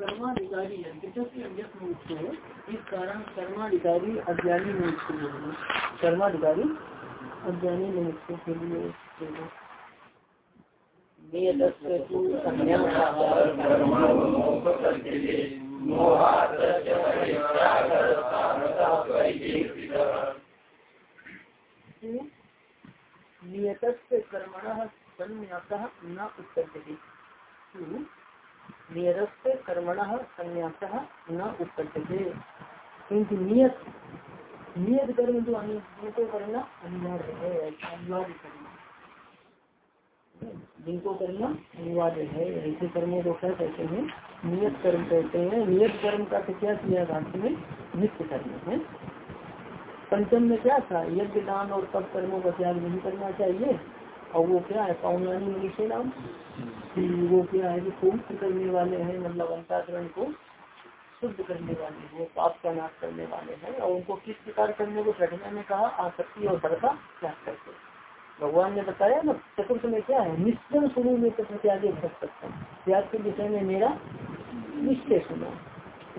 कर्माधिकारी कारण कर्माधिकारी अज्ञानी मुक्त कर्माधिकारी अज्ञानी मुक्त के लिए नियत कर्मण संन्यास न उत्पद्यते नियत कर्मण संन्यास न उत्पद्यते क्योंकि नियत नियत कर्म जो जिनको करना अनिवार्य है, अनिवार्य करना जिनको करना अनिवार्य है, ऐसे कर्मों को क्या कहते हैं? नियत कर्म कहते हैं। नियत कर्म का तो क्या किया भाष्य में नित्य कर्म है। पंचम में क्या था? यज्ञ दान और तब कर्मों का त्याग नहीं करना चाहिए। और वो क्या है? पौनानी मनुष्य नाम? कि वो क्या है कि पवित्र करने वाले हैं मतलब अंताकरण को शुद्ध करने वाले हैं, पाप का नाश करने वाले हैं, और उनको किस प्रकार करने को घटना में कहा? आसक्ति और डर का त्याग करके। भगवान ने बताया ना, चतुर्थ में क्या है? निश्चय शुरू में तत्व त्याग सकता त्याग के विषय में मेरा निश्चय सुना।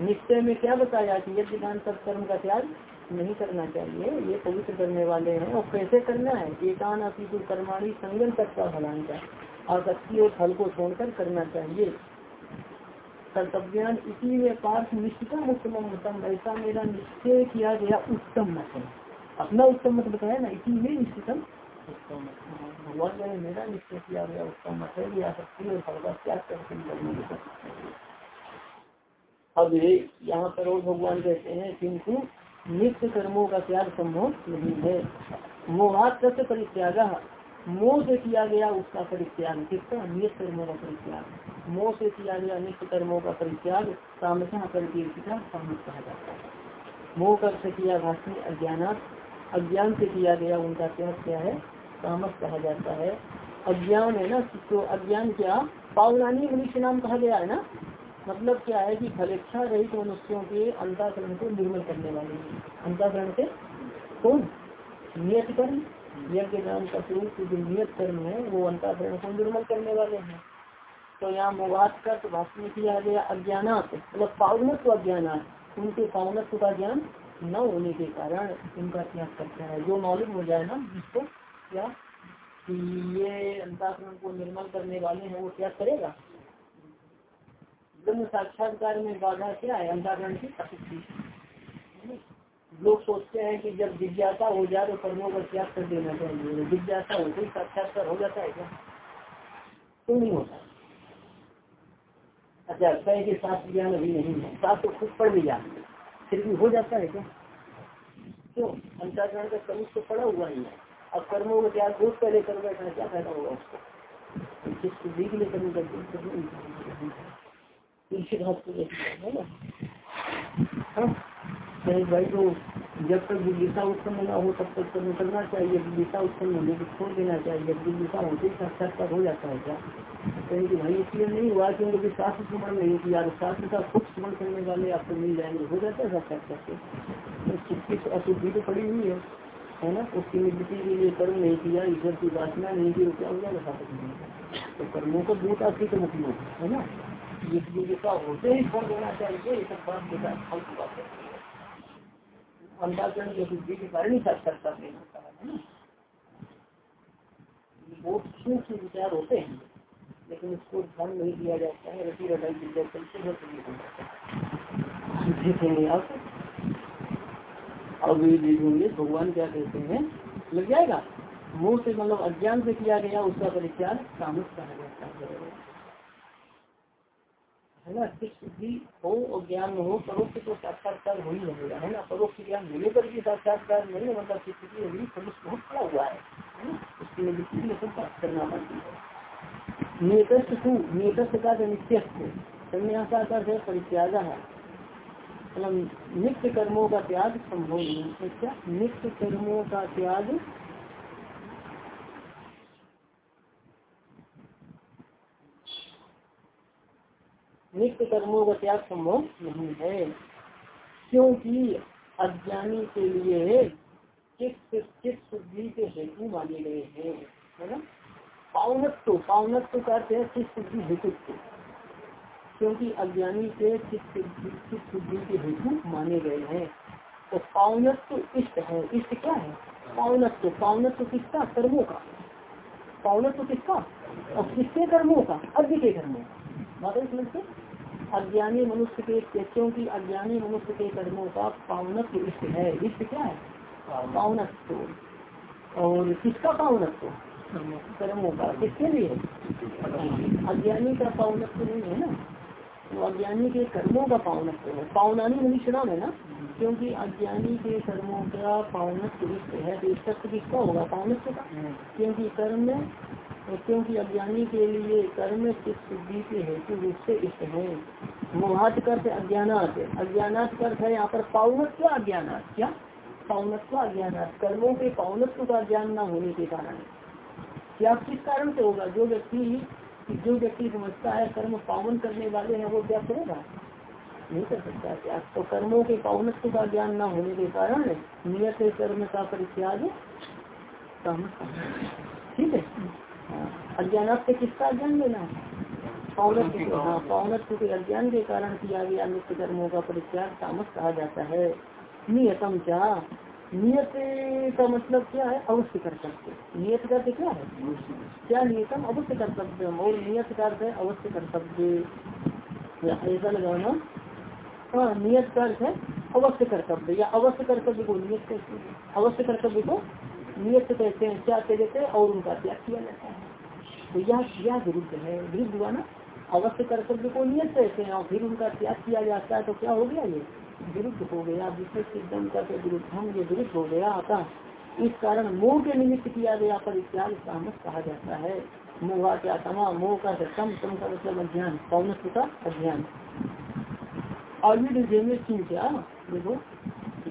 निश्चय में क्या बताया कि यज्ञ दान सत्कर्म का त्याग नहीं करना चाहिए, ये पवित्र करने वाले हैं। और कैसे करना है? एकान अपितु कर्माणी संगम तक का फलांका आसक्ति और फल को छोड़कर करना चाहिए। कर्तव्यान इसी में पार्थ निश्चितम उत्तम उत्तम। ऐसा मेरा निश्चय किया गया उत्तम मत है। अपना उत्तम मत बताया ना, इसी में निश्चितम उत्तम भगवान ने मेरा निश्चय किया गया उत्तम मत है। ये आसक्ति और फल का त्याग करके अब यहाँ पर और भगवान कहते हैं, किंतु नित्य कर्मों का त्याग संभव नहीं है। मोहात तत्व परित्याग। मोह से किया गया उसका परित्याग। किसका? नित्य कर्मों का परित्याग। मोह से किया गया नित्य कर्मों का परित्याग परिकीर्तिका सामस कहा जाता है। मोह कर से किया? भाषण अज्ञान अज्ञान से किया गया उनका त्याग क्या है? तामस कहा जाता है। अज्ञान है ना? तो अज्ञान क्या? पावनानी मनुष्य नाम कहा गया है ना? मतलब क्या है कि फलेच्छा रहित मनुष्यों के अंताकरण को निर्मल करने वाले अंताकरण से कौन? नियत कर्म। यज्ञ नाम का स्वरूप जो नियत कर्म है, वो अंताकरण को निर्मल करने वाले हैं। तो यहाँ मोबाद का तो भाषण किया गया, अज्ञानात। मतलब पावनत्व अज्ञानात। उनके पावनत्व का ज्ञान न होने के कारण उनका त्याग करते हैं। जो मालूम हो जाए ना, जिसको क्या? ये अंताकरण को निर्मल करने वाले हैं, वो त्याग करेगा? ब्रह्म साक्षात्कार में बाधा क्या है अंताकरण की अशुद्धि लोग सोचते हैं कि जब जिज्ञासा हो जाए तो कर्मों का त्याग कर देना चाहिए। जिज्ञासा हो तो साक्षात्कार हो जाता है क्या? तो नहीं होता। अच्छा लगता है कि शास्त्र ज्ञान अभी नहीं है। शास्त्र तो खुद पढ़ भी लिया। फिर भी हो जाता है क्या? क्यों? अंताकरण का स्वरूप तो पड़ा हुआ ही है। अब कर्मों का त्याग बहुत पहले कर बैठा क्या फ़ायदा होगा उसको? जिस के लिए कर्म करते है ना भाई तो जब तक जिज्ञासा उत्पन्न न हो। तब तक कर्म करना चाहिए जिज्ञासा उत्पन्न होने को छोड़ देना चाहिए जब जिज्ञासा होते ही साक्षात्कार हो जाता है क्या कहें कि भाई इसलिए नहीं हुआ क्योंकि शास्त्र स्मरण नहीं किया शास्त्र का खुद स्मरण करने वाले आपको मिल जाएँगे हो जाता है साक्षात्कार से तो अशुद्धि तो पड़ी हुई है है ना उसकी निवृत्ति के लिए कर्म नहीं किया ईश्वर की वासना नहीं की क्या हो जाएगा तो कर्मों को दूत आपकी तो होगी है ना होते ही देना चाहिए ये सब बात बात है बुद्धि के कारण ही साक्षात्कार नहीं होता है ना बहुत सूक्ष्म विचार होते हैं लेकिन उसको ध्यान नहीं दिया जाता है रटी रटाई चलते हैं देखेंगे आप अब ये भगवान क्या कहते हैं लग जाएगा मुँह से मतलब अज्ञान से किया गया उसका परिचार कामुक कहा जाता है है ना किस बुद्धि हो और ज्ञान हो, परोक्ष तो साक्षात्कार हो ही रहेगा है ना? परोक्ष ज्ञान होने पर भी साक्षात्कार नहीं है मतलब किसी की अभी पुरुष बहुत खड़ा हुआ है उसकी निवृत्ति में सब बात करना पड़ती है। नियतस्थ नियतस्थ का नित्य संन्यासा का है। मतलब नित्य कर्मों का त्याग संभव नहीं नित्य कर्मों का त्याग नित्य कर्मों का त्याग संभव नहीं है। क्योंकि अज्ञानी के लिए शुद्धि के हेतु माने गए हैं, है ना? पावनत्व पावनत्व का हैं है चित्त शुद्धि हेतुत्व क्योंकि अज्ञानी के चित्त शुद्धि के हेतु माने गए हैं। तो पावनत्व इष्ट है। इष्ट क्या है? पावनत्व। पावनत्व किसका? कर्मों का। पावनत्व किसका? और किसके कर्मों का? अज्ञ के कर्मों का। बात समझते अज्ञानी मनुष्य के क्योंकि अज्ञानी मनुष्य के कर्मों का पावनत्व इष्ट है। इष्ट क्या है? पावनत्व। और किसका पावनत्व? कर्मों का। किसके लिए? अज्ञानी का पावनत्व नहीं है ना। तो अज्ञानी के कर्मों का पावनत्व है। पावनानी मनुष्य नाम है ना? क्योंकि अज्ञानी के कर्मों का पावनत्व है। तो सत्य किसका होगा? पावनत्व का। क्योंकि कर्म क्योंकि अज्ञानी के लिए कर्म चित शुद्धि के हेतु रूप से इष्ट है। मोहात कर अज्ञानात। अज्ञानात कर है यहाँ पर पावनत्व अज्ञानात। क्या? पावनत्व अज्ञानात। कर्मों के पावनत्व का ज्ञान न होने के कारण। क्या? किस कारण से होगा? जो व्यक्ति जो व्यक्ति समझता है कर्म पावन करने वाले हैं, वो क्या करेगा? नहीं कर सकता क्या तो कर्मों के पावनत्व का ज्ञान न होने के कारण नियत कर्म का परित्याग ठीक है? अज्ञान से किसका अज्ञान लेना है? पौनत्व हाँ के अज्ञान के कारण किया गया, नित्य कर्मों का परित्याग तामस कहा जाता है। नियतम क्या नियत का मतलब क्या है? अवश्य कर्तव्य। नियत का क्या है? क्या नियतम? अवश्य कर्तव्य। और नियत का है अवश्य कर्तव्य। ऐसा लगाना। हाँ नियत का अर्थ है अवश्य कर्तव्य। या अवश्य कर्तव्य को नियत हैं। अवश्य कर्तव्य को नियत कहते हैं, क्या कहते हैं, और उनका त्याग किया जाता है। तो यह यह विरुद्ध है। विरुद्ध हुआ ना? अवश्य कर्तव्य को नियत कहते हैं, और फिर उनका त्याग किया जाता है तो क्या हो गया ये? विरुद्ध हो गया। विशेष सिद्धम का विरुद्ध हम ये विरुद्ध हो गया आता। इस कारण मोह के निमित्त किया गया पर इत्यादि सामस कहा जाता है। मोह क्या तमा मोह का सम तम का मतलब अज्ञान पौनत्व का अज्ञान। और भी क्या देखो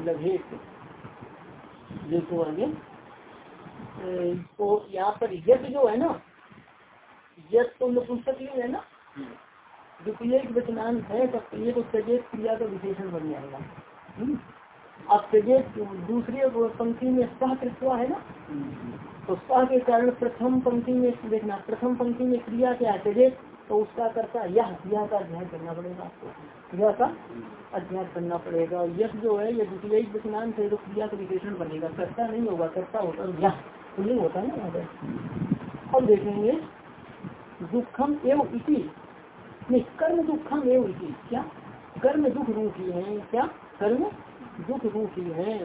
लभे देखो आगे। तो यहाँ पर यज्ञ जो है ना यज्ञ तो नपुंसक है ना। द्वितीय वचनांत है तो ये तो सजेत क्रिया का विशेषण बन जाएगा। हम्म। अब सजेत दूसरे पंक्ति में सह कृत्वा है ना। तो सह के कारण प्रथम पंक्ति में देखना प्रथम पंक्ति में क्रिया क्या है? सजेत तो उसका करता यह यह का अध्ययन करना पड़ेगा यह का अध्ययन करना पड़ेगा। यश जो है ये द्वितीय वचनांत है तो क्रिया का विशेषण बनेगा। करता नहीं होगा, करता होता यह। पुलिंग होता है ना यहाँ अब देखेंगे, दुखम एवं इसी नहीं, कर्म दुखम एवं इसी क्या? कर्म दुख रूपी है। क्या? कर्म दुख रूपी है।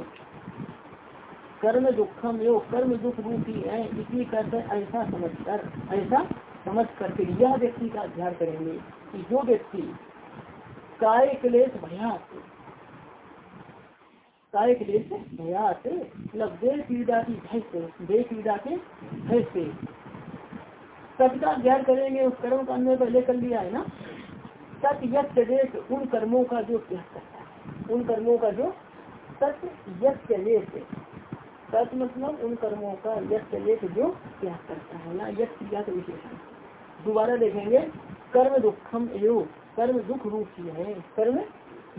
कर्म दुखम एवं कर्म दुख रूपी है। इसी करते ऐसा समझ कर ऐसा समझ करके यह व्यक्ति का अध्ययन करेंगे कि जो व्यक्ति काय क्लेश भयास काय क्लेश भयात मतलब दे पीड़ा की भय से दे पीड़ा के भय से। सत्य ज्ञान करेंगे, उस कर्म का अन्वय पहले कर लिया है ना? सत्य यश उन कर्मों का जो त्याग करता है। उन कर्मों का जो सत्य यश सत्य मतलब उन कर्मों का यश जो त्याग करता है ना? यश क्रिया का विशेषण। दोबारा देखेंगे, कर्म दुखम एवं, कर्म दुख रूप ही है कर्म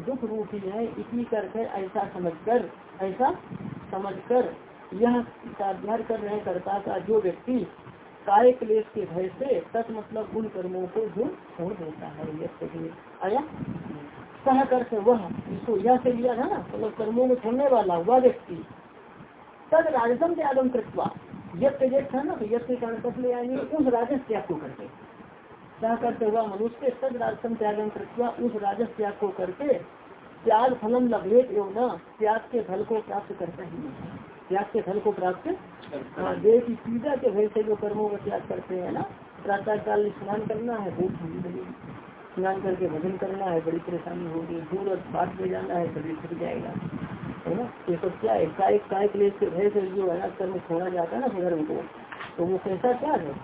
दुख रूपी है, इसी करके ऐसा समझकर ऐसा समझकर, यह साध्यार कर रहे कर्ता का, जो व्यक्ति काय क्लेश के भय से तत् मतलब उन कर्मों को जो छोड़ देता है, यह आया। सह कर वह इसको यह से लिया था ना मतलब कर्मों में छोड़ने वाला वह व्यक्ति, तद राजसम त्यागम कृतवा यज्ञ यज्ञ था ना तो यज्ञ कारण तक ले आएँगे? उस राजस त्याग को करके। क्या करते हुआ मनुष्य सद राजसम त्यागन कृत्वा उस राजस त्याग को करके त्याग फलम लभेद एवं न त्याग के फल को प्राप्त करते ही। त्याग के फल को प्राप्त हाँ, देह की भय से जो कर्मों का त्याग करते हैं ना प्रातः काल स्नान करना है भूख स्नान करके भजन करना है बड़ी परेशानी होगी दूर और पाठ में जाना है शरीर थक जाएगा। है ना? ये सब क्या है? काय काय क्लेश के भय से जो है ना कर्म छोड़ा जाता है ना धर्म को? तो वो कैसा क्या है?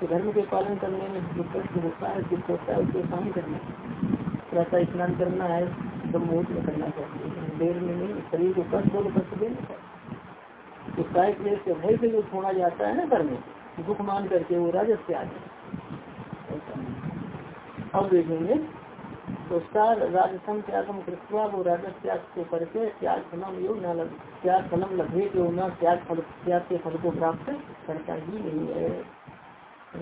तो धर्म के पालन करने में जो कष्ट होता है, दुख होता है, उसको काम करना प्रातः स्नान करना है तो मुहूर्त में करना चाहिए। देर में नहीं, शरीर को कष्ट हो तो कष्ट देना चाहिए। तो काय क्लेश से भय से जो छोड़ा जाता है ना कर्म दुख मान करके वो राजस त्याग है। अब देखेंगे तो सार राजसम त्यागम कृत्वा, वो राजस त्याग को करके त्याग फलम योग न त्याग फलम लगे जो न त्याग फल, त्याग के फल को प्राप्त करता ही नहीं है।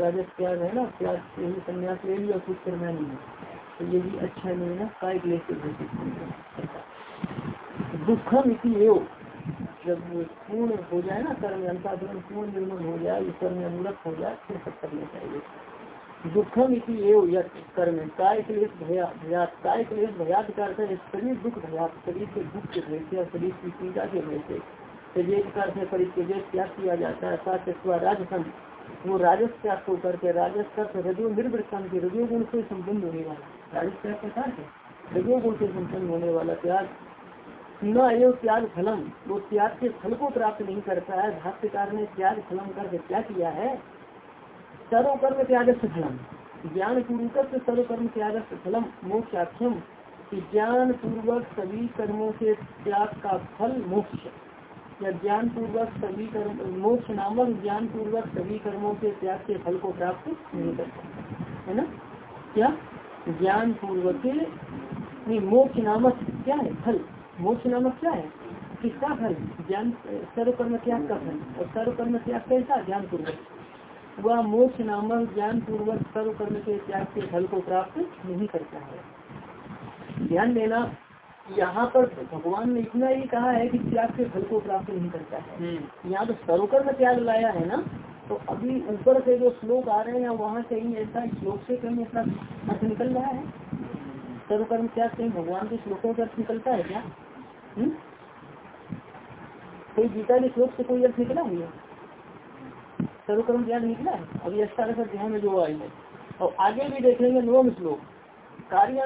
राजस त्याग है ना, त्याग से ही संन्यास ले लिया, कुछ करना नहीं है। तो ये भी अच्छा नहीं है ना क्लेश से घोषित दुखम इसी योग जब पूर्ण हो जाए ना कर्म, अंताकरण पूर्ण निर्मल हो जाए, ईश्वर में अनुलक हो जाए, फिर सब करना चाहिए। दुखम इसी एवं कर्म। काय क्लेश भयात काय क्लेश भयात का अर्थ शरीर दुख भयात शरीर के दुख के भय से शरीर की पीड़ा के भय से। शरीर का अर्थ परिचय त्याग किया जाता है, साथ राजसन वो राजस त्याग को करके राजस का रजो निर्वृत्तान के रजो गुण से संबंध होने वाला राजस त्याग का है रजो गुण से संबंध होने वाला त्याग। न एवं त्याग फलम। वो त्याग के फल को प्राप्त नहीं करता है। भाष्यकार ने त्याग फलम करके क्या किया है? सर्वकर्म त्याग फलम ज्ञान। पूर्वक सर्वकर्म त्याग फलम मोक्षाख्यम ज्ञान पूर्वक सभी कर्मों के त्याग का फल मोक्ष। या ज्ञान पूर्वक सभी कर्म मोक्ष नामक ज्ञान पूर्वक सभी कर्मों के त्याग के फल को प्राप्त नहीं करता है ना? क्या? ज्ञान पूर्वक मोक्ष नामक क्या है? फल। मोक्ष नामक क्या है? किसका फल? ज्ञान, सर्वकर्म त्याग का फल। और सर्वकर्म त्याग कैसा? ज्ञान पूर्वक वह मोक्ष नामक ज्ञान पूर्वक सर्व कर्म के त्याग के फल को प्राप्त नहीं करता है। ध्यान देना यहाँ पर भगवान ने इतना ही कहा है कि त्याग के फल को प्राप्त नहीं करता है। हम्म। यहाँ तो सर्वकर्म त्याग लाया है ना तो अभी ऊपर से जो श्लोक आ रहे हैं वहाँ कहीं ऐसा श्लोक से कहीं ऐसा अर्थ निकल रहा है? सर्वकर्म त्याग कहीं भगवान के श्लोकों का अर्थ निकलता है क्या? हम्म? कोई गीता के श्लोक से कोई अर्थ निकला हुआ है? सर्वकर्म ज्ञान निकला है? अभी अष्टादश ध्यान में जो आएँगे और आगे भी देखेंगे नवम श्लोक। कार्य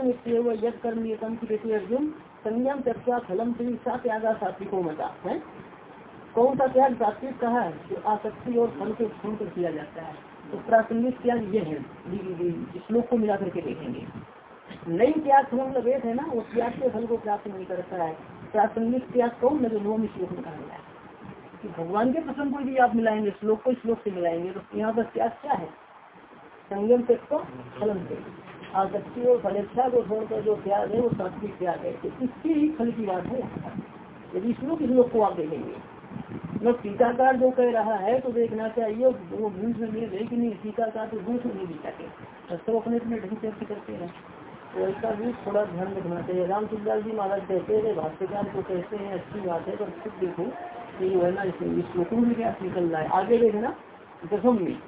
यद कर्म नियतम की अर्जुन, संयम, चर्चा, फलम से त्यागा सात्विको मता है? कौन सा त्याग सात्विक कहा है? जो आसक्ति और फल को छोड़ कर किया जाता है। तो प्रासंगिक त्याग ये है श्लोक को मिला करके देखेंगे। नई त्याग फलम लवेद है ना, वो त्याग के फल को प्राप्त नहीं करता है। प्रासंगिक त्याग कौन जो नवम श्लोक में कहा गया है? कि भगवान के प्रसंग को भी आप मिलाएँगे, श्लोक को श्लोक से मिलाएँगे तो यहाँ पर त्याग क्या है? संयम से तो फलन से। आसक्ति और फलेच्छा को छोड़कर जो त्याग है, वो सात्विक त्याग है। तो इसकी ही फल की बात है। यदि श्लोक श्लोक को आप देखेंगे मतलब टीकाकार जो कह रहा है तो देखना चाहिए, वो भूल में मिल कि नहीं, टीकाकार तो भूल नहीं दिखाते तो सब अपने अपने ढंग से अर्थ करते हैं। तो इसका भी थोड़ा ध्यान रखना चाहिए। रामचंद्र जी महाराज कहते हैं, भाष्यकार को कहते हैं, अच्छी बात है, पर खुद देखो। कि जो है ना श्लोकों में क्या रहा है आगे देखना दसम में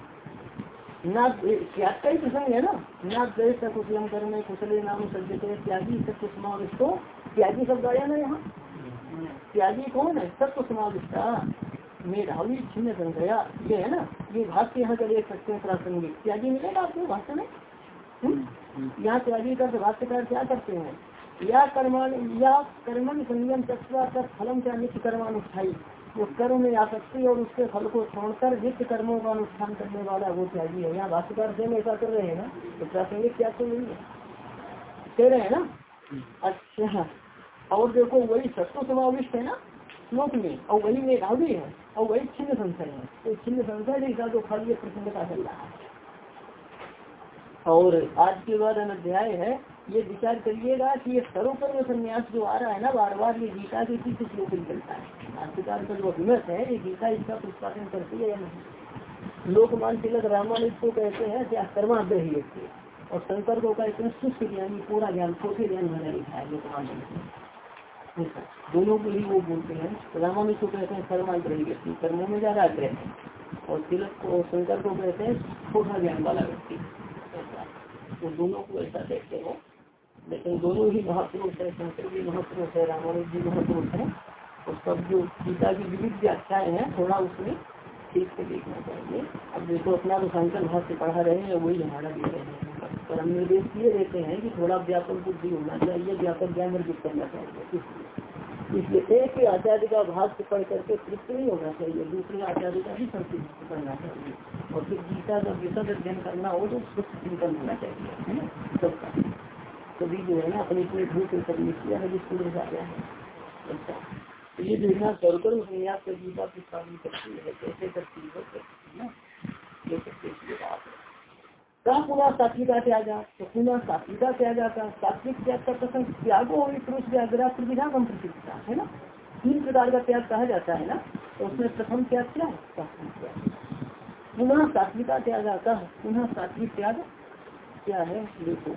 ना त्याग ही प्रसंग है ना? ना द्वेष कुशलम कर्म कुशले नाम सज्जते त्यागी सत्य समाविष्टो त्यागी शब्द आया ना यहाँ? त्यागी कौन है? सत्य समाविष्टा मेधावी छिन्न संख्या ये है ना? ये भाष्य यहाँ का देख सकते हैं प्रासंगिक। त्यागी मिलेगा आपको भाष्य में? हम्म? यहाँ त्यागी का भाष्यकार क्या करते हैं? या कर्मान या कर्मन संयम तत्वा फलम क्या नित्य कर्मानुष्ठाई वो कर्म में आसक्ति और उसके फल को छोड़कर नित्य कर्मों का अनुष्ठान करने वाला वो त्यागी है। यहाँ से ऐसा कर रहे हैं ना तो प्रासंगिक क्या तो नहीं है। कह रहे हैं ना? अच्छा। और देखो, वही सत्व समाविष्ट है ना, श्लोक में। और वही मेधावी है, और वही छिन्न संशय है। तो छिन्न संशय जैसा जो खाली प्रसंगता चल रहा है। और आज के बाद अध्याय है ये विचार करिएगा कि ये सर्वकर्म संन्यास जो आ रहा है ना बार बार ये गीता के किस श्लोक निकलता है? भाष्यकार का जो अभिमत है, ये गीता इसका प्रतिपादन करती है या नहीं? लोकमान तिलक रामानुज को कहते हैं क्या कर्माग्रही और शंकर को कहते हैं शुष्क ज्ञानी, पूरा ज्ञान छोटे ज्ञान मैंने लिखा है लोकमान दोनों को ही वो बोलते हैं। रामानुज को कहते हैं कर्माग्रही व्यक्ति कर्मों में ज़्यादा आग्रह है। और तिलक को शंकर को कहते हैं छोटा ज्ञान वाला व्यक्ति। तो दोनों को ऐसा देखते हैं। लेकिन दोनों ही महापुरुष है, शंकर जी महापुरुष है रामानुज जी महापुरुष है। और सब जो गीता की विविध व्याख्याएँ हैं, थोड़ा उसमें ठीक से देखना चाहिए। अब देखो, अपना तो शंकर भाष्य पढ़ा रहे हैं, वही हमारा भी हैं। पर हम निर्देश ये देते हैं कि थोड़ा व्यापक बुद्धि होना चाहिए, व्यापक ज्ञान अर्जित करना चाहिए। इसलिए एक आचार्य का भाष्य पढ़ करके तृप्त नहीं होना चाहिए, दूसरे आचार्य का भी संतुष्ट करना चाहिए। और फिर गीता का विशद अध्ययन करना हो तो उसको चिंतन होना चाहिए, है ना? सबका। कभी जो है ना अपनी पूरी भूख करनी किया है जिसको आ गया है। अच्छा। तो ये है सर्वकर्म संन्यास का गीता प्रस्तावित करती है, कैसे करती है ना, ये सबसे बात है। कहा पुनः सात्विका त्यागा तो पुनः सात्विका त्यागा का सात्विक त्याग का प्रसंग त्यागो हो पुरुष व्याग्रा प्रतिभा कम प्रतिष्ठा है ना? तीन प्रकार का त्याग कहा जाता है ना तो उसमें प्रथम त्याग क्या है? पुनः सात्विका त्यागा का पुनः सात्विक त्याग क्या है? देखो।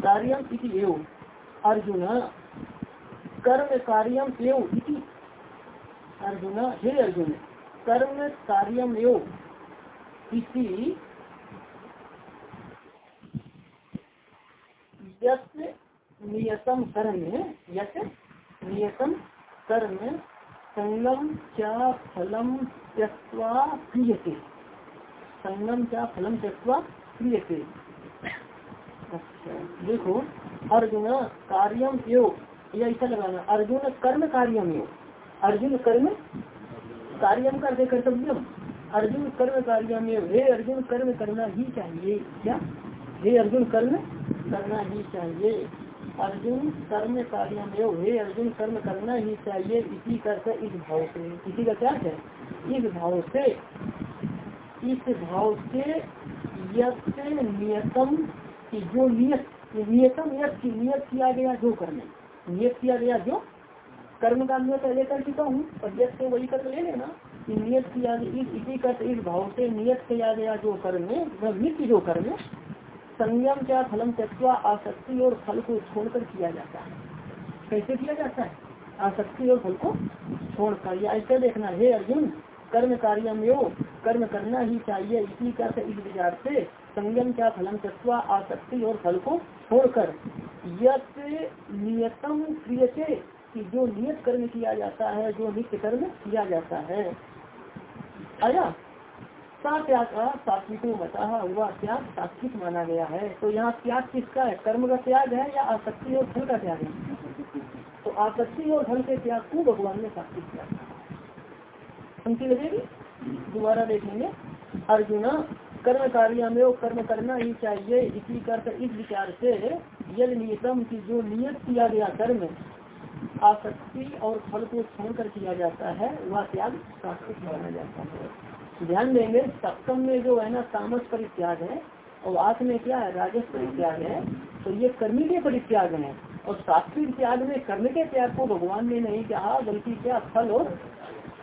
कार्यम इति एवं अर्जुन कर्म कार्यम एवं इति। अर्जुन, हे अर्जुन कर्म कार्यम एवं इति नियतम कर्म यत नियतम कर्म संगम क्या फलम त्यक्वा क्रियते। संगम क्या फलम त्यक्वा क्रियते। अच्छा देखो, अर्जुन कार्यम योग ये ऐसा लगाना, अर्जुन कर्म कार्यम योग अर्जुन कर्म कार्यम करते कर्तव्यम। अर्जुन कर्म कार्यम योग हे अर्जुन, कर्म करना ही चाहिए। क्या? हे अर्जुन, कर्म करना ही चाहिए। अर्जुन कर्म कार्य में हे अर्जुन, कर्म करना ही चाहिए। इसी करके इस भाव से। इसी का क्या है? इस भाव से। इस भाव से नियतम की जो नियत, नियतम की, नियत किया गया जो कर्म नियत किया गया जो कर्म का नियत लेकर चुका हूँ यथ से वही कर ले लेना नियत किया इसी का इस भाव से नियत किया गया जो कर्म नित्य जो कर्म संयम क्या फलम तत्वा आसक्ति और फल को छोड़कर किया जाता है। कैसे किया जाता है? आसक्ति और फल को छोड़कर। या ऐसे देखना, है अर्जुन कर्म कार्य में कर्म करना ही चाहिए। इसी का इस विचार से संयम क्या फलम तत्वा आसक्ति और फल को छोड़कर यत नियतम क्रियते, कि जो नियत कर्म किया जाता है, जो नित्य कर्म किया जाता है। आया। त्याग का सात्विको बता हुआ त्याग सात्विक माना गया है। तो यहाँ त्याग किसका है? कर्म का त्याग है या आसक्ति और फल का त्याग है? तो आसक्ति और फल के त्याग को भगवान ने सात्विक त्याग पंक्ति लगेगी? दोबारा देखेंगे अर्जुना कर्म कार्य में कर्म करना ही चाहिए इसी कर इस विचार से यद नियतम की जो नियत किया गया कर्म आसक्ति और फल को छोड़ कर किया जाता है, वह त्याग सात्विक माना जाता है। ध्यान देंगे, सप्तम में जो है ना, तामस परित्याग है, और आठ में क्या है, राजस परित्याग है। तो ये कर्मी के परित्याग है, और सात्विक त्याग में कर्म के त्याग को भगवान ने नहीं कहा, बल्कि क्या, फल और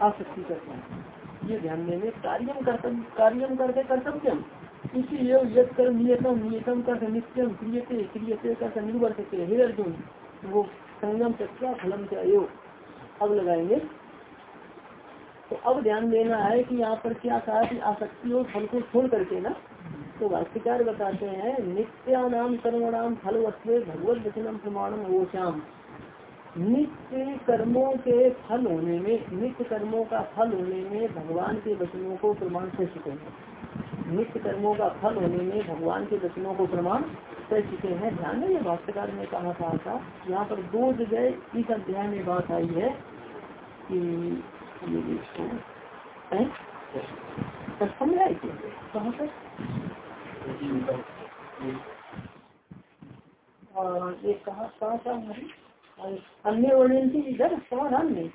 आसक्ति करते हैं। ये ध्यान देंगे कार्यम कर्तव्य कार्यम करते कर्तव्यम। इसीलिए यद कर नियतम नियतम कर नित्यम, क्रियते क्रियते कर निर्वर्तते हे अर्जुन वो संगम चक्रा फलम क्या अब लगाएँगे। तो अब ध्यान देना है कि यहाँ पर क्या कहा कि आसक्ति और फल को छोड़ करके ना तो भाष्यकार बताते हैं नित्यानाम कर्मणाम फल वस्त्र भगवत वचनम प्रमाणम ओचाम नित्य कर्मों के फल होने में नित्य कर्मों का फल होने में भगवान के वचनों को प्रमाण कर चुके हैं नित्य कर्मों का फल होने में भगवान के वचनों को प्रमाण कर चुके हैं। ध्यान में ये भाष्यकार ने कहा था था यहाँ पर दो जगह इस अध्याय में बात आई है कि समझाए कहाँ पर? ये कहा कहाँ था हमारी अन्य वर्णन की इधर समाधान में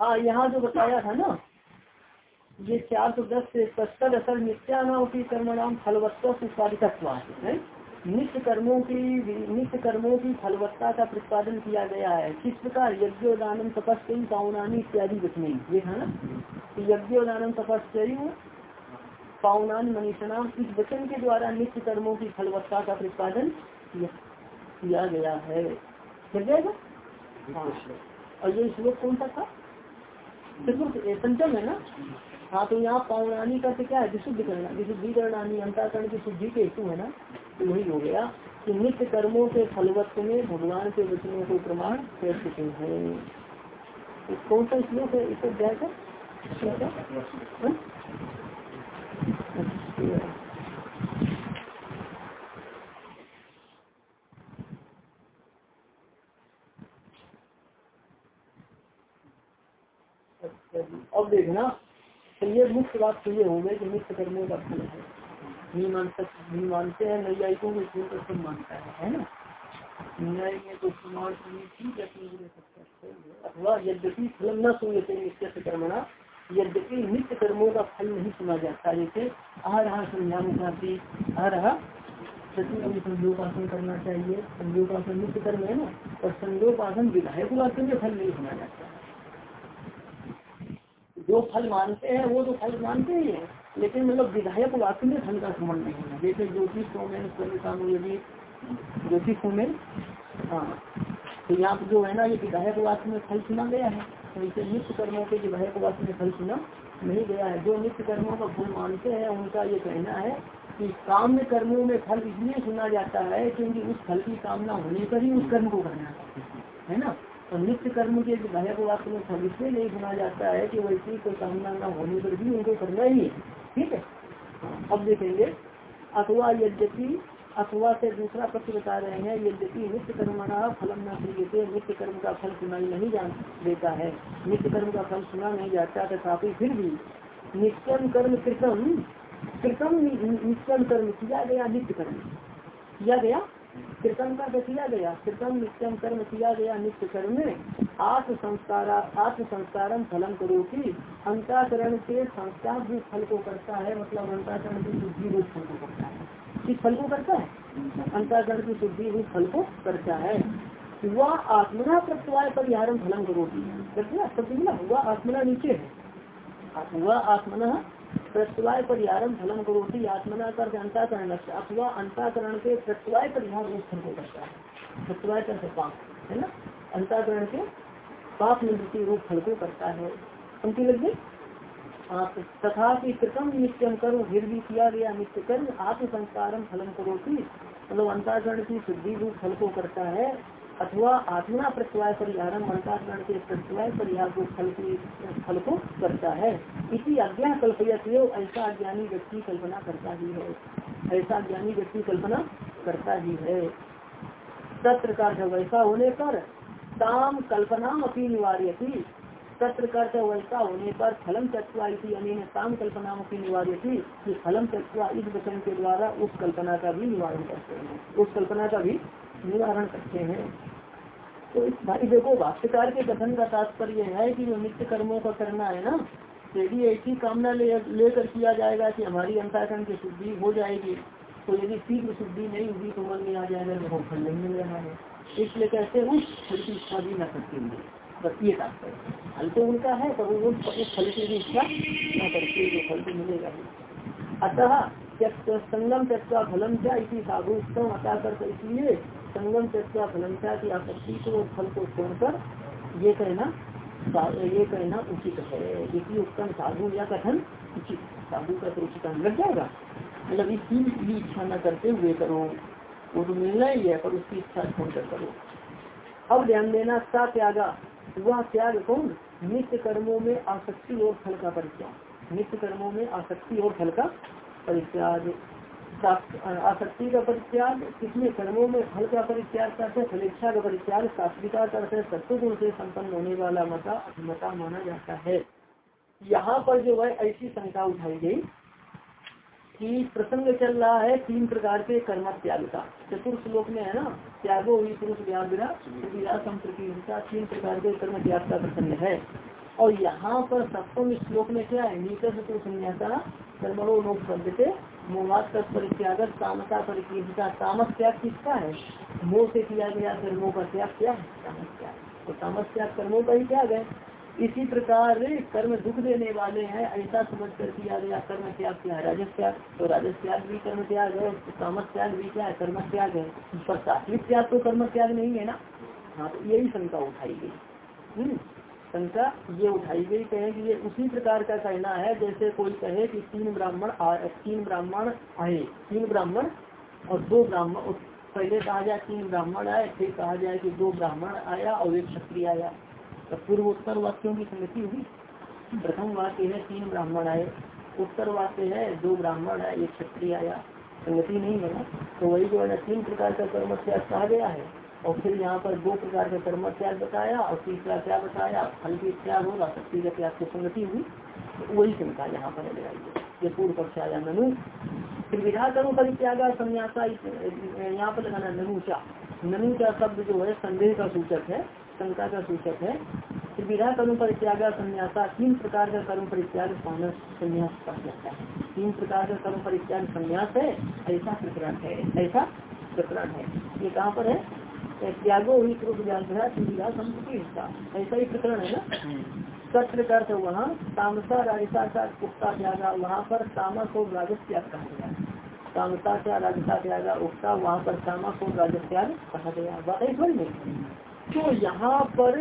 हाँ यहाँ जो बताया था ना, ये चार सौ दस से तस्कर असर नित्यानाम की कर्मणाम फलवत्व उत्पादित है नित्य कर्मों की, नित्य कर्मों की फलवत्ता का प्रतिपादन किया गया है। किस प्रकार? यज्ञोदान तपस्वी, पावनानी इत्यादि बचने ये था ना? यज्ञोदान तपस्वी पावनान मनीषणाम इस वचन के द्वारा नित्य कर्मों की फलवत्ता का प्रतिपादन किया गया है। चल जाएगा? हाँ। और ये श्लोक कौन सा था? पंचम है ना? हाँ तो यहाँ पावनानी का क्या है? विशुद्ध करना विशुद्धि करणानी अंताकरण की शुद्धि के हेतु है ना? तो वही हो गया कि नित्य कर्मों के फलवत्व में भगवान के वचनों को प्रमाण कर चुके हैं। कौन सा श्लोक है? इसे जाएगा अब देखना तो ये मुख्य बात तो ये हो गई कि नित्य कर्मों का फल है। नहीं मानते नहीं मानते हैं नैयायिकों को इसमें तो सब मानता है है ना? न्याय में तो प्रमाण अथवा यद्यपि फलम न सुनते नित्य कर्मणा यद्यपि नित्य कर्मों का फल नहीं सुना जाता। जैसे आ रहा संध्या मुखाती आ रहा सचिव संयोपासन करना चाहिए। संयोपासन नित्य कर्म है ना, और संयोपासन विधायक वाक्यों के फल नहीं सुना जाता। जो फल मानते हैं, वो तो फल मानते ही है। लेकिन मतलब विधायक वाक्य में धन का श्रमण नहीं है जैसे ज्योतिष सोमेन यदि ज्योतिष सोमेन हाँ। तो यहाँ पर जो है ना, ये विधायक वाक्य में फल सुना गया है। इसे नित्य कर्मों के विधायक वाक्य में फल सुना नहीं गया है। जो नित्य कर्मों का फल मानते हैं, उनका ये कहना है कि काम्य कर्मों में फल इसलिए सुना जाता है क्योंकि उस फल की कामना होने पर ही उस कर्म को करना है। ना? तो नित्य कर्म के विधायक वाक्य में फल इसलिए नहीं सुना जाता है कि वैसी कोई कामना न होने पर भी उनको करना ही है। ठीक है? अब देखेंगे। अथवा यद्यपि अथवा से दूसरा पक्ष बता रहे हैं, यद्यपि नित्य कर्मणा फलम न क्रियते नित्य कर्म का फल सुनाई नहीं जान देता है। नित्य कर्म का फल सुना नहीं जाता, तथापि फिर भी निष्कर्म कर्म कृतम कृतम निष्कर्म कर्म किया गया नित्य कर्म किया गया कृतम का किया गया कृतम नित्यम कर्म किया गया, नित्य कर्म आत्म संस्कार आत्म संस्कारम फलम करो की अंताकरण के संस्कार भी फल को करता है मतलब अंताकरण की शुद्धि रूप फल को करता है। किस फल को करता है? अंताकरण की शुद्धि रूप फल को करता है। वह आत्मना प्रत्यवाय परिहारम फलम करोगी वह आत्मना नीचे है। वह आत्मना प्रत्यवाय परिहारम फलम करोटी आत्मना कर अंताकरण अथवा अंताकरण के प्रत्यवाय परिहार फल को करता है। प्रत्यवाय कर पाप, है ना? अंताकरण के पाप निवृत्ति रूप फल को करता है। उनकी लग गई तथा की कृतम नित्यम कर्म फिर भी किया गया नित्य कर्म आत्म संस्कारम फलम करोटी मतलब अंताकरण की शुद्धि रूप फल को करता है। अथवा आत्मा प्रत्यवाय परिहार अंताकरण के प्रत्यवाय परिहार को फल की, फल को करता है। इसी अज्ञा कल्पयत ऐसा अज्ञानी व्यक्ति कल्पना करता ही है। ऐसा ज्ञानी व्यक्ति कल्पना करता ही है। सत्र का वैसा होने पर ताम कल्पना अपनी निवार्य थी सत्र का वैसा होने पर फलम तत्वा इसी अन्य ताम कल्पना अपनी निवार्य थी कि फलम तत्वा इस वचन के द्वारा उस कल्पना का भी निवारण करते हैं। उस कल्पना का भी निवारण करते हैं। तो भाई देखो, भाष्यकार के कथन का तात्पर्य है कि जो नित्य कर्मों का करना है ना यदि ऐसी कामना लेकर ले किया जाएगा कि हमारी अंताकरण की शुद्धि हो जाएगी तो यदि शीघ्र शुद्धि नहीं होगी तो मन में आ जाएगा तो फल नहीं मिल रहा है। इसलिए कहते हैं, फल की इच्छा भी न करते हुए। बस ये तात्पर्य। फल तो उनका है, पर वो फल की इच्छा न करते जो फल तो मिलेगा अतः संगम त्यक्ता फलम क्या इसी साधु उत्तम अता कर इसलिए संगम त्यक्ता फलम क्या की आपत्ति को फल को छोड़कर ये कहना ये कहना उचित है। इसी उत्तम साधु या कथन उचित। साधु का तो उचित लग जाएगा। मतलब इस चीज़ की इच्छा न करते हुए करो। वो तो मिलना ही है, पर उसकी इच्छा छोड़कर करो अब ध्यान देना, सा त्यागा, वह त्याग कौन? नित्य कर्मों में आसक्ति और फल का परित्याग नित्य कर्मों में आसक्ति और फल का परित्याग आसक्ति का परित्याग, कितने कर्मों में फल का परित्याग करते हैं, फलेच्छा का परित्याग शास्त्रिका करते हैं सत्य गुण से संपन्न होने वाला मता मता माना जाता है। यहाँ पर जो है, ऐसी शंका उठाई गई कि प्रसंग चल रहा है तीन प्रकार के कर्म त्याग का। चतुर्थ श्लोक में है ना, त्यागो हुई पुरुष व्याग्रा तीन प्रकार के कर्म त्याग का प्रसंग है। और यहाँ पर सप्तम श्लोक में क्या है? नीत शत्रु संन्यासा कर्मणो लोक शब्द से मोहात का परित्यागत कामता परिकीर्ता तामस त्याग किसका है? मोह से किया गया कर्मों का त्याग क्या है? तामस त्याग तो तामस त्याग कर्मों का ही त्याग है। इसी प्रकार कर्म दुख देने वाले हैं ऐसा समझ कर किया गया कर्म त्याग क्या है? राजस त्याग तो राजस त्याग भी कर्म त्याग है कामत त्याग भी क्या है? कर्म त्याग है। पर सात्विक त्याग तो कर्म त्याग नहीं है ना? हाँ तो यही शंका उठाई गई। हम्म, शंका ये उठाई गई, कहे कि ये उसी प्रकार का कहना है जैसे कोई कहे कि तीन ब्राह्मण तीन ब्राह्मण आए, तीन ब्राह्मण और दो ब्राह्मण पहले कहा जाए तीन ब्राह्मण आए, फिर कहा जाए कि दो ब्राह्मण आया और एक क्षत्रिय आया। तो पूर्व उत्तर वाक्यों की संगति हुई। प्रथम वाक्य है, तीन ब्राह्मण आए। उत्तर वाक्य है, दो ब्राह्मण आए, एक क्षत्रिय आया। संगति नहीं है ना तो वही जो है तीन प्रकार का कर्म त्याग कहा गया है। और फिर यहाँ पर दो प्रकार का कर्म त्याग बताया और तीसरा क्या बताया? फल की त्याग होगा? शक्ति का त्याग की संगति हुई? तो वही शंका यहाँ पर लगाई ये पूर्व पक्ष आया ननु। फिर विधा कर्म परित्यागा संन्यासा यहाँ पर लगाना ननुचा। ननुचा शब्द जो है, संदेह का सूचक है, शंका का सूचक है। फिर विधा कर्म परित्यागा संन्यासा तीन प्रकार का कर्म परित्याग संन्यास का जाता है। तीन प्रकार का कर्म परित्याग संन्यास है, ऐसा प्रकरण है, ऐसा प्रकरण है। ये कहाँ पर है? त्यागो ही हिस्सा ऐसा ही प्रकरण है ना? सत्र का अर्थ वहाँ तामसा राजसा का उक्ता त्यागा, वहाँ पर तामस और राजस त्याग कहा गया। तामसा का राजसा त्यागा उगता वहाँ पर तामस और राजस त्याग कहा गया। बात है में तो यहाँ पर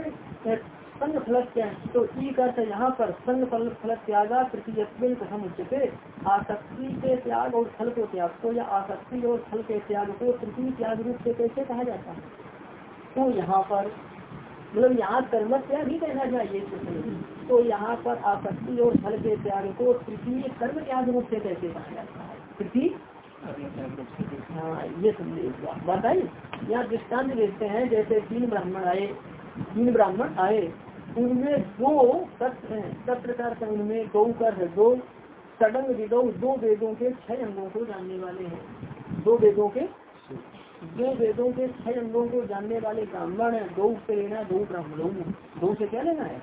संघ है? तो ई का यहाँ पर संघ फल फलक त्यागा तृतीय कथम उच्चते आसक्ति के त्याग और फल को त्याग। को या आसक्ति और फल के त्याग को तृतीय त्याग रूप से कैसे कहा जाता है? तो यहाँ पर मतलब यहाँ कर्म त्याग ही कहना चाहिए तो यहाँ पर आसक्ति और फल के त्याग को तृतीय कर्म त्याग रूप से कैसे कहा जाता है? तृतीय हाँ ये समझे बताइए यहाँ दृष्टांत देखते हैं, जैसे तीन ब्राह्मण आए, तीन ब्राह्मण आए। उनमें दो सत्र का उनमें गौ कर है। दो सडंग विदो, दो वेदों के छह अंगों को जानने वाले हैं। दो वेदों के दो वेदों के छह अंगों को जानने वाले ब्राह्मण है। दो से लेना दो ब्राह्मणों दो से क्या लेना है?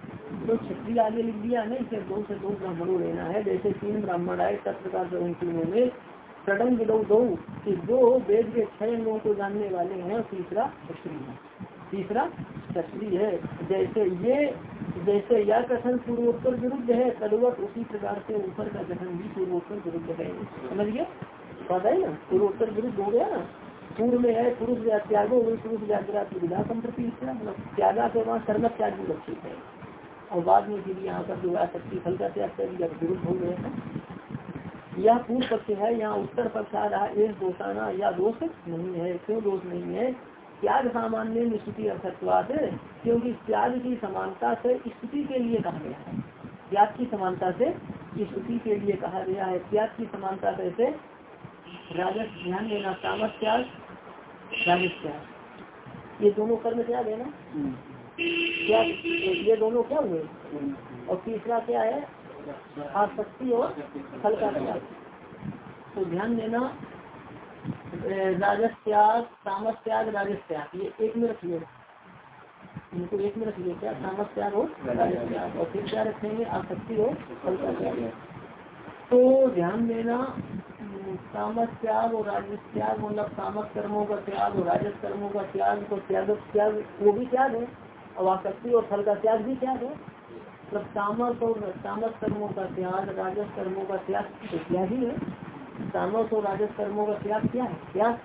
तो क्षत्रिय आगे लिख दिया नहीं सिर्फ़ दो से दो ब्राह्मणों लेना है। जैसे तीन ब्राह्मण आए तत्प्रकार से उन तीनों में। सडंग विदो दो दो वेद के छह अंगों को जानने वाले हैं। तीसरा क्षत्रिय है। तीसरा क्षत्रिय है। जैसे ये, जैसे यह कथन पूर्वोत्तर विरुद्ध है तदवत उसी प्रकार से ऊपर का कथन भी पूर्वोत्तर विरुद्ध है। समझ गया पता है ना? पूर्वोत्तर विरुद्ध हो गया ना? पूर्व में है पुरुष त्यागो पुरुष व्याग्रा की विधा संप्रति मतलब त्यागा के वहाँ सर्व त्याग भी लक्षित है। और बाद में फिर यहाँ पर जो आसक्ति फल का त्याग कर दिया, विरुद्ध हो गया है। यह पूर्व पक्ष है, यहाँ उत्तर पक्ष आ रहा है, एक दोषाना, या दोष नहीं है, क्यों दोष नहीं है? त्याग सामान्य स्तुति अर्थत्वाद क्योंकि त्याग की समानता से स्तुति के लिए कहा गया है। त्याग की समानता से स्तुति के लिए कहा गया है। त्याग की समानता कैसे? ध्यान देना कामत त्याग, राजस त्याग। ये दोनों कर्म त्याग है ना? क्या ये दोनों क्या हुए? और तीसरा क्या है? आसक्ति और फल का त्याग। तो ध्यान देना राजस त्याग तामस त्याग राजस त्याग ये एक में रखिए इनको एक में रखिए क्या? तामस त्याग और राजस और फिर क्या रखेंगे? आसक्ति का त्याग तो ध्यान देना तामस त्याग और राजस त्याग मतलब तामस कर्मों का त्याग और राजस कर्मों का त्याग तो त्याग त्याग, वो भी त्याग है। और आसक्ति और फल का त्याग भी त्याग है। मतलब तामस और तामस कर्मों का त्याग राजस कर्मों का त्याग तो त्याग ही है? तामस और राजस कर्मों का त्याग क्या है। त्याग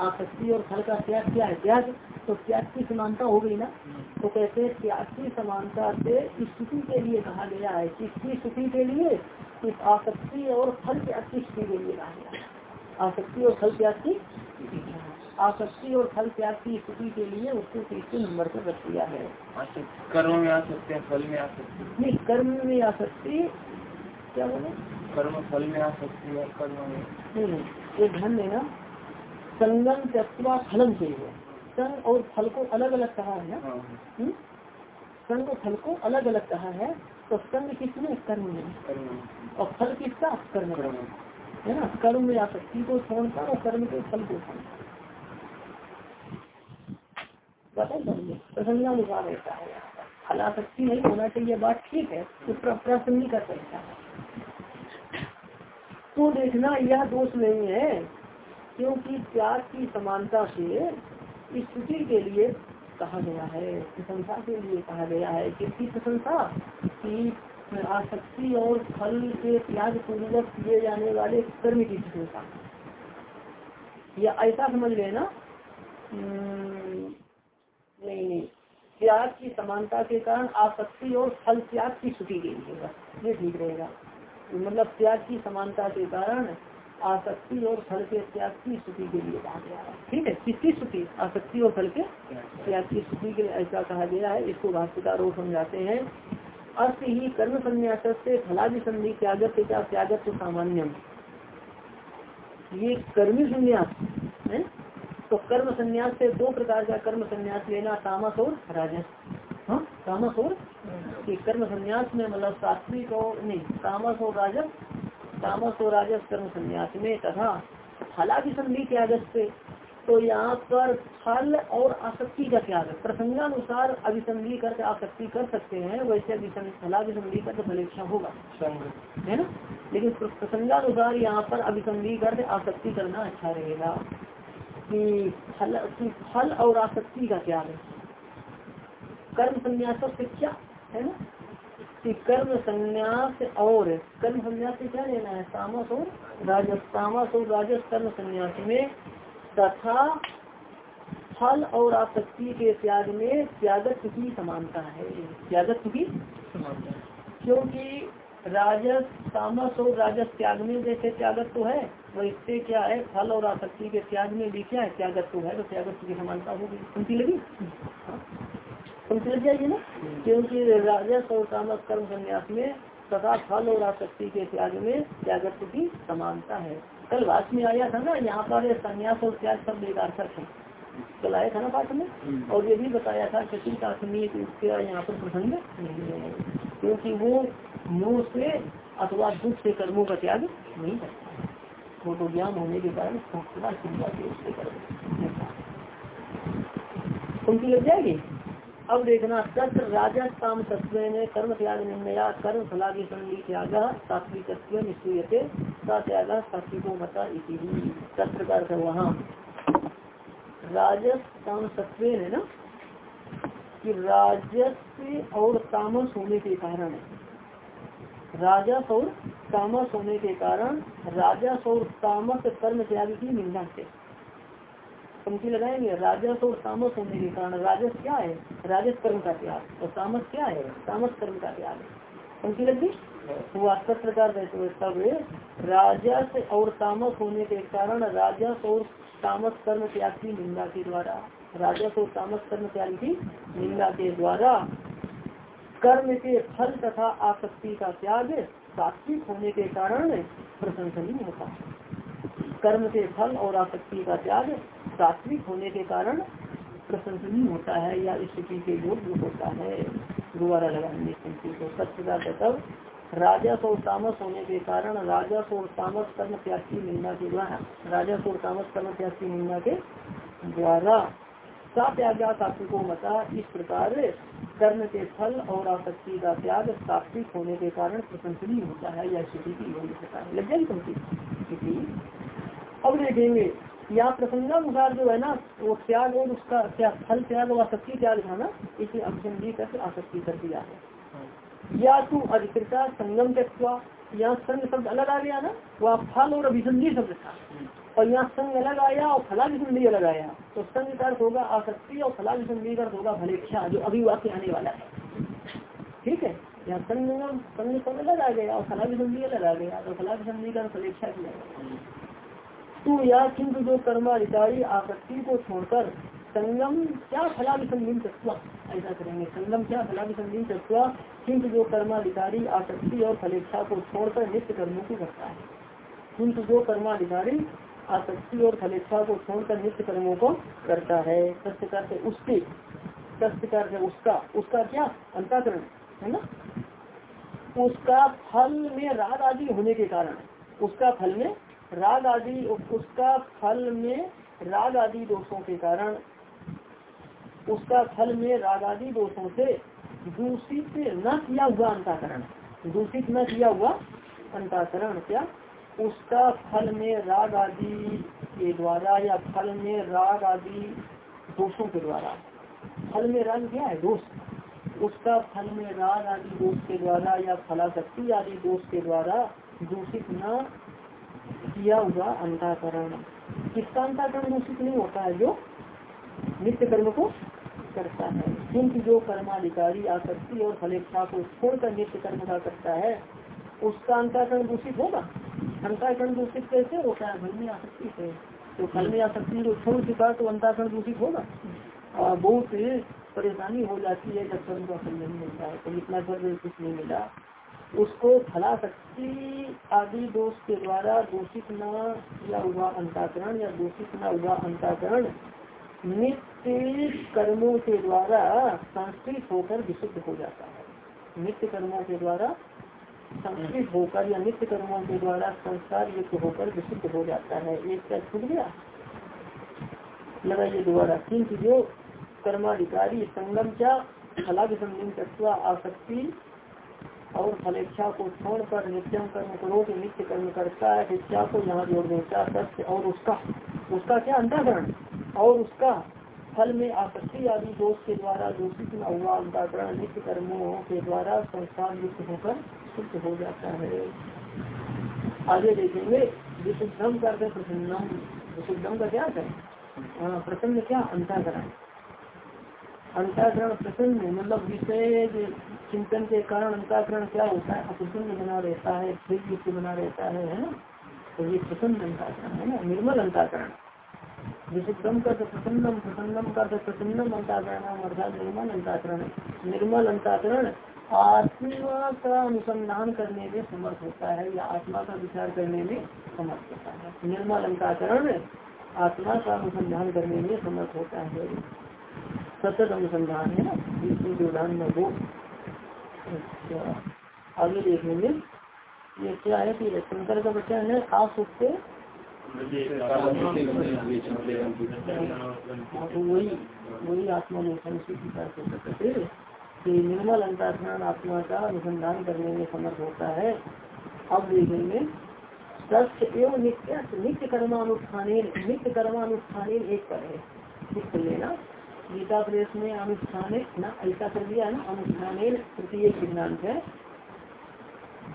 आसक्ति और फल का त्याग क्या है। त्याग तो त्याग की समानता हो गई ना? तो कहते त्याग की समानता से स्तुति के लिए कहा गया है किसकी स्तुति के लिए इस आसक्ति और फल त्याग की स्तुति के लिए कहा गया आसक्ति और फल त्याग की? आसक्ति और फल त्याग की स्थिति के लिए उसको तीसरे नंबर पर रख दिया है। कर्म में आ सकते हैं फल में आ सकते नहीं कर्म में आ सकती क्या बोले कर्म फल में आ सकती है कर्म में। नहीं ये ध्यान देना संगम त्यक्वा फलम चाहिए संग और फल को अलग अलग कहा है ना? हाँ, हम्म? संग और फल को अलग अलग कहा है तो संग किसमें? कर्म में। और फल किसका? कर्म कर्म है ना? कर्म में आसक्ति को छोड़कर और कर्म के फल को बताइए प्रसंगानुसार रहता है। फलाशक्ति नहीं होना चाहिए बात ठीक है। तो प्रासंगिक कर सकता है। तो देखना यह दोष नहीं है क्योंकि त्याग की समानता से स्तुति के लिए कहा गया है प्रशंसा के लिए कहा गया है किसकी प्रशंसा की आसक्ति और फल के त्याग पूर्वक किए जाने वाले कर्म की प्रशंसा। या ऐसा समझ लेना हम्म, नहीं नहीं त्याग की समानता के कारण आसक्ति और फल त्याग की छुट्टी गई है ये ठीक रहेगा। मतलब त्याग की समानता के कारण आसक्ति और फल के त्याग की स्तुति के लिए कहा गया है। ठीक है? किसकी स्तुति? आसक्ति और फल के त्याग की स्तुति के लिए ऐसा कहा गया है। इसको भाष्यकार समझाते हैं। अर्थ ही कर्म संन्यास से फलादि संधि त्यागत क्या त्यागत सामान्य ये कर्मी संन्यास, है? तो कर्म संन्यास से दो प्रकार का कर्म संन्यास लेना तामस और राजस। हाँ तामस और? कि कर्म संन्यास में मतलब सात्विक और नहीं तामस और राजस तामस और राजस कर्म संन्यास में तथा फलादि संधि त्यागत से तो यहाँ पर फल और आसक्ति का त्याग प्रसंगानुसार अभिसंधि करके आसक्ति कर सकते हैं वैसे फलाभिसंधि कर तो फलेक्षा होगा। है ना? लेकिन प्रसंगानुसार यहाँ पर अभिसंधि करके आसक्ति करना अच्छा रहेगा कि फल कि फल और आसक्ति का त्याग। है कर्म संन्यास से क्या? है ना? कि कर्म संन्यास और कर्म संन्यास से क्या लेना है? तामस और राजस तामस और राजस कर्म संन्यास में तथा फल और आसक्ति के त्याग में त्यागत्व की समानता है। त्यागत्व की समानता क्योंकि राजस तामस और राजस त्याग में जैसे त्यागत्व तो है वैसे क्या है? फल और आसक्ति के त्याग में भी क्या है? त्यागत्व है तो त्यागत्व की समानता होगी। सुनती लगी? सुनती लग जाएगी ना? क्योंकि राजस और तामस कर्म संन्यास में तथा फल और आसक्ति के त्याग में त्यागत्व की समानता है। कल बात में आया था ना यहाँ पर संन्यास और त्याग सब एक अर्थक है। कल आया था ना पाठ में? हम्म। और ये भी बताया था चतुर्थ आत्मीय उसका यहाँ पर प्रसंग नहीं है। क्योंकि वो मुँह से अथवा दुख से कर्मों का त्याग नहीं करता। वो तो ज्ञान होने के कारण चिंता से उससे कर्म उनकी लग जाएगी? अब देखना, तत्र राजा काम तत्व में कर्म त्याग निर्णया कर्म फला की संधि त्याग सात्विक निश्चयते त्याग सात्विको मता इसी तत्र कर वहाँ राजस काम तत्व है ना कि राजस और तामस होने के कारण राजस और तामस होने के कारण राजस और तामस कर्म त्याग की निंदा से। पंक्ति लगाएँगे, राजस और तामस होने के कारण राजस क्या है? राजस कर्म का त्याग, और तामस क्या है? तामस कर्म का त्याग पंक्ति लग गई? वो प्रकार तब राजस और तामस होने के कारण राजस और तामस कर्म त्याग की निंदा के द्वारा, राजस और तामस कर्म त्याग की निंदा के द्वारा कर्म के फल तथा आसक्ति का त्याग सात्विक होने के कारण प्रशंसनीय होता कर्म के फल और आसक्ति का त्याग सात्विक होने के कारण प्रशंसनीय होता है या स्थिति के योग्य होता है, दोबारा लगाएँगे स्थिति को सत्य का तब राजस और तामस होने के कारण राजस और तामस कर्म त्याग निंदा के द्वारा राजस और तामस कर्म त्याग निंदा के द्वारा त्यागा सात्विको मता इस प्रकार कर्म के फल और आसक्ति का त्याग सात्विक होने के कारण प्रशंसनीय होता है या स्थिति की योग्य होता है। लग जाएगी पंक्ति अब देखेंगे यहाँ प्रसंगानुसार जो है ना वो त्याग और उसका क्या फल त्याग और आसक्ति त्याग था ना इसे अभिसंधि कर आसक्ति कर दिया है। या तू अधिकृता संगम त्यक्वा यहाँ संग शब्द अलग आ गया ना वह फल और अभिसंधि शब्द था। और यहाँ संग अलग आया और फलाभिसंधि अलग आया तो संग का अर्थ होगा आसक्ति और फलाभिसंधि का अर्थ होगा भलेक्षा जो अभी वाक्य आने वाला है। ठीक है? यहाँ संग संग शब्द अलग आ गया और फलाभिसंधि अलग आ गया तो फलाभिसंधि का फलेक्षा किया तू या किंतु जो कर्माधिकारी आसक्ति को छोड़कर संगम क्या फला विसंगीन तत्व ऐसा करेंगे। संगम क्या फला विसंगीन तत्व किंतु जो कर्माधिकारी आसक्ति और फलेच्छा को छोड़कर नित्य कर्मों को करता है। किंतु जो कर्माधिकारी आसक्ति और फलेच्छा को छोड़कर नित्य कर्मों को करता है। सत्य करते उसके सत्य करते उसका उसका क्या? अंताकरण, है ना? उसका फल में राग आदि होने के कारण, उसका फल में राग आदि उसका फल में राग आदि दोषों के कारण, उसका फल में राग आदि दोषों से दूषित न किया हुआ अंताकरण, दूषित न किया हुआ अंताकरण, क्या? उसका फल में राग आदि के द्वारा या फल में राग आदि दोषों के द्वारा। फल में राग क्या है? दोष। उसका फल में राग आदि दोष के द्वारा या फलाशक्ति आदि दोष के द्वारा दूषित न किया हुआ अंताकरण। किसका अंताकरण दूषित नहीं होता है, जो नित्य कर्म को करता है। किंतु जो कर्माधिकारी, आसक्ति और फलेच्छा को छोड़कर नित्य कर्म का करता है, उसका अंताकरण दूषित होगा? अंताकरण दूषित कैसे होता है? भल में आसक्ति से। तो फल में आसक्ति जो छोड़ चुका तो अंताकरण दूषित होगा? और बहुत परेशानी हो जाती है जब कर्म का फल नहीं मिलता है। तो इतना कुछ नहीं मिला। उसको फलाशक्ति आदि दोष के द्वारा दूषित न किया हुआ अंताकरण या दूषित न हुआ अंताकरण नित्य कर्मों के द्वारा संस्कृत होकर विशुद्ध हो जाता है। नित्य कर्मों के द्वारा संस्कृत होकर या नित्य कर्मों के द्वारा संस्कार युक्त होकर विशुद्ध हो जाता है। एक क्या छूट गया? लगाइए दोबारा। किंतु जो कर्माधिकारी, संगम, क्या? फलाग संगम तत्व आसक्ति और फलेच्छा को छोड़कर नित्यम कर्म करो कि नित्य कर्म करता है इच्छा को यहाँ जोड़ देता सत्य और उसका उसका क्या अंतरण और उसका फल में आसक्ति आदि दोष के द्वारा दूषित न हुआ अंताकरण नित्य कर्मों के द्वारा संस्कार युक्त होकर शुद्ध हो जाता है। आगे देखेंगे, विशुद्धम करते प्रसन्नम। विशुद्धम का क्या है, प्रसन्न क्या? अंताकरण। अंताकरण प्रसन्न मतलब विषय चिंतन के कारण अंताकरण क्या होता है? अप्रसन्न बना रहता है, फिर युक्त बना रहता है है ना? तो ये प्रसन्न अंताकरण है ना, निर्मल अंताकरण विशुद्धम कर प्रसन्नम प्रसन्नम कर प्रसन्नम अंताकरण अर्थात निर्मल अंताकरण निर्मल अंताकरण आत्मा का अनुसंधान करने में समर्थ होता है, या आत्मा का विचार करने में समर्थ होता है। निर्मल अंताकरण आत्मा का अनुसंधान करने में समर्थ होता है। सतत अनुसंधान है ना? इसमें उदाहरण में वो अच्छा आगे देखेंगे। ये क्या है कि शंकर का बच्चा है आप उससे वही वही आत्मा में सकते कि निर्मल अंतरण आत्मा का अनुसंधान करने में समर्थ होता है। अब देखेंगे। नित्य कर्मानुष्ठान नित्य कर्मानुष्ठान एक पर है। लेना। गीता प्रेस में अनुष्ठान, ना ऐसा कर दिया ना, अनुष्ठान तृतीय सिद्धांत है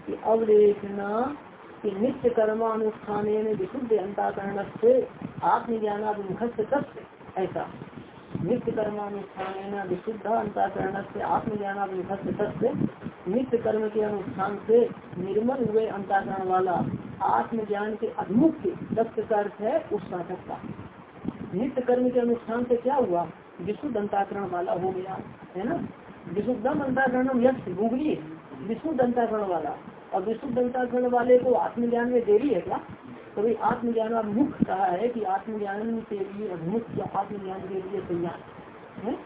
कि अब देखना कि नित्य कर्मानुष्ठान विशुद्ध अंताकरण से आत्मज्ञानाभिमुख तत्व, ऐसा। नित्य कर्मानुष्ठान विशुद्ध अंताकरण से आत्मज्ञानाभिमुख तत्व, नित्य कर्म के अनुष्ठान से निर्मल हुए अंताकरण वाला आत्मज्ञान के अभिमुख तत्व का अर्थ है उस साधक का नित्य कर्म के अनुष्ठान से क्या हुआ? विशुद्ध अंताकरण वाला हो गया, है ना? विशुद्धम अंताकरण गूगली विशुद्ध अंताकरण वाला और विशुद्ध अंताकरण वाले को आत्मज्ञान में देरी है क्या? तो भाई आत्मज्ञान अभिमुख कहा है कि आत्मज्ञान के लिए अभिमुख या आत्मज्ञान के लिए संज्ञान है?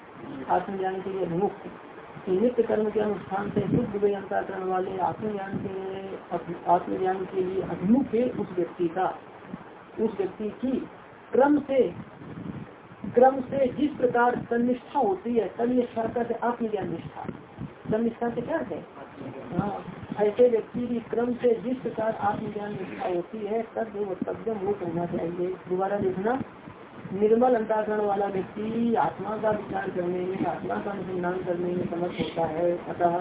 आत्मज्ञान के लिए अभिमुख। कि नित्य कर्म के अनुष्ठान से शुद्ध वे अंताकरण वाले आत्मज्ञान के आत्मज्ञान के लिए अभिमुख है उस व्यक्ति का। उस व्यक्ति की क्रम से क्रम से जिस प्रकार तनिष्ठा होती है तनिष्ठा का आत्मज्ञान निष्ठा तनिष्ठा से क्या है? हाँ ऐसे व्यक्ति की क्रम से जिस प्रकार आत्मज्ञान निष्ठा होती है, तब वक्तव्य वो कहना चाहिए। दोबारा देखना, निर्मल अंताकरण वाला व्यक्ति आत्मा का विचार करने में, आत्मा का अनुसंधान करने में समर्थ होता है। अतः,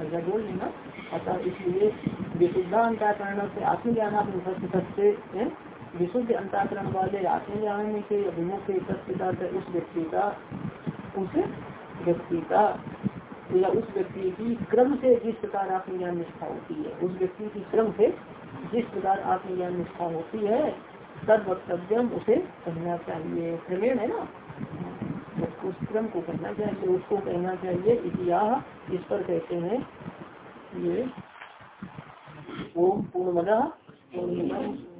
ऐसा बोल लेना। अतः इसलिए विशुद्धा अंताकरण से आत्मज्ञान आप सत्य विशुद्ध अंताकरण वाले आत्मज्ञान के अभिमुख के सत्य उस व्यक्ति का उस व्यक्ति का या उस व्यक्ति की क्रम से जिस प्रकार आत्मज्ञान निष्ठा होती है, उस व्यक्ति की क्रम से जिस प्रकार आत्मज्ञान निष्ठा होती है, तद वक्तव्यम उसे कहना चाहिए। क्रमेण है ना? उस क्रम को कहना चाहिए, उसको कहना चाहिए। इतिहास इस पर कहते हैं ये, ओम पूर्ण पूर्णमद।